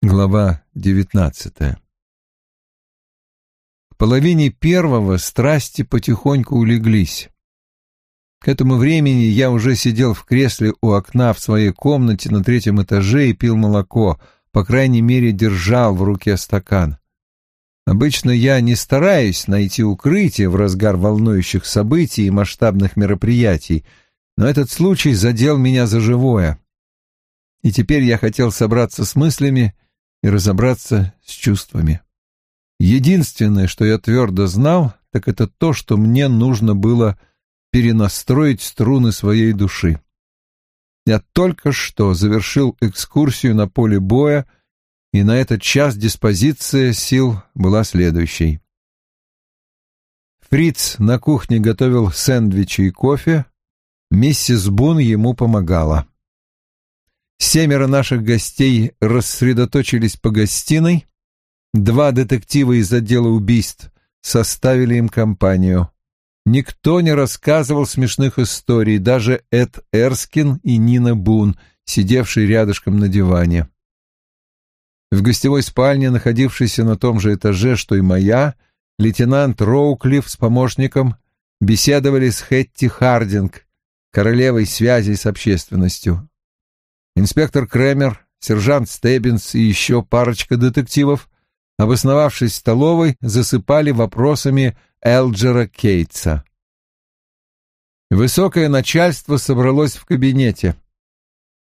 Глава девятнадцатая К половине первого страсти потихоньку улеглись. К этому времени я уже сидел в кресле у окна в своей комнате на третьем этаже и пил молоко, по крайней мере, держал в руке стакан. Обычно я не стараюсь найти укрытие в разгар волнующих событий и масштабных мероприятий, но этот случай задел меня за живое. И теперь я хотел собраться с мыслями и разобраться с чувствами. Единственное, что я твердо знал, так это то, что мне нужно было перенастроить струны своей души. Я только что завершил экскурсию на поле боя, и на этот час диспозиция сил была следующей. Фриц на кухне готовил сэндвичи и кофе, миссис Бун ему помогала. Семеро наших гостей рассредоточились по гостиной. Два детектива из отдела убийств составили им компанию. Никто не рассказывал смешных историй, даже Эд Эрскин и Нина Бун, сидевшие рядышком на диване. В гостевой спальне, находившейся на том же этаже, что и моя, лейтенант Роуклифф с помощником беседовали с Хетти Хардинг, королевой связей с общественностью. Инспектор Кремер, сержант Стеббинс и еще парочка детективов, обосновавшись в столовой, засыпали вопросами Элджера Кейтса. Высокое начальство собралось в кабинете.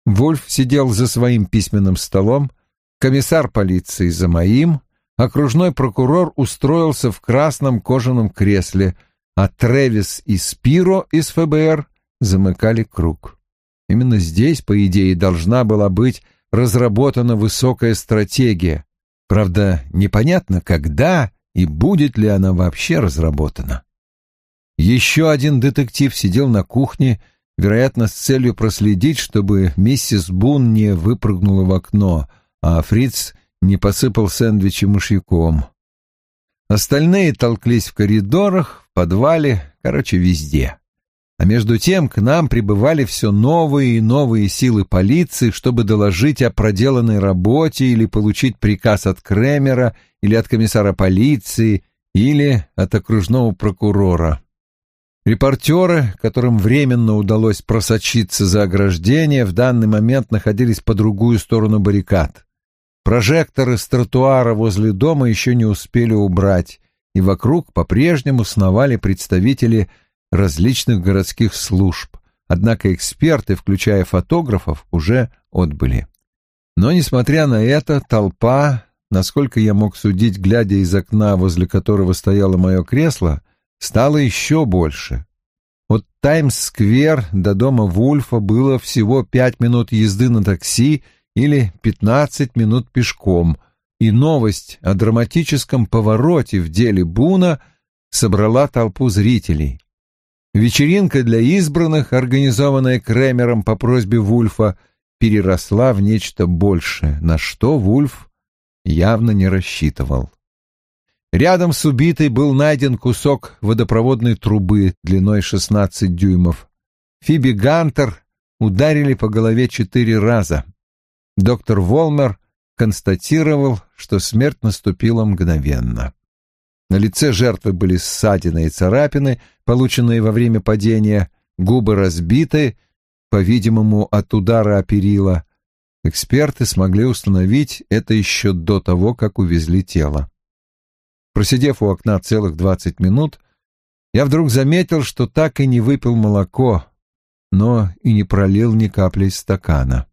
Вульф сидел за своим письменным столом, комиссар полиции за моим, окружной прокурор устроился в красном кожаном кресле, а Тревис и Спиро из ФБР замыкали круг. Именно здесь, по идее, должна была быть разработана высокая стратегия. Правда, непонятно, когда и будет ли она вообще разработана. Еще один детектив сидел на кухне, вероятно, с целью проследить, чтобы миссис Бун не выпрыгнула в окно, а Фриц не посыпал сэндвичи мышьяком. Остальные толклись в коридорах, в подвале, короче, везде. А между тем к нам прибывали все новые и новые силы полиции, чтобы доложить о проделанной работе или получить приказ от Кремера или от комиссара полиции или от окружного прокурора. Репортеры, которым временно удалось просочиться за ограждение, в данный момент находились по другую сторону баррикад. Прожекторы с тротуара возле дома еще не успели убрать, и вокруг по-прежнему сновали представители различных городских служб, однако эксперты, включая фотографов, уже отбыли. Но, несмотря на это, толпа, насколько я мог судить, глядя из окна, возле которого стояло мое кресло, стала еще больше. От Таймс-сквер до дома Вульфа было всего пять минут езды на такси или пятнадцать минут пешком, и новость о драматическом повороте в деле Буна собрала толпу зрителей. Вечеринка для избранных, организованная Кремером по просьбе Вульфа, переросла в нечто большее, на что Вульф явно не рассчитывал. Рядом с убитой был найден кусок водопроводной трубы длиной 16 дюймов. Фиби Гантер ударили по голове четыре раза. Доктор Волмер констатировал, что смерть наступила мгновенно. На лице жертвы были ссадины и царапины, полученные во время падения, губы разбиты, по-видимому, от удара о перила. Эксперты смогли установить это еще до того, как увезли тело. Просидев у окна целых двадцать минут, я вдруг заметил, что так и не выпил молоко, но и не пролил ни капли из стакана.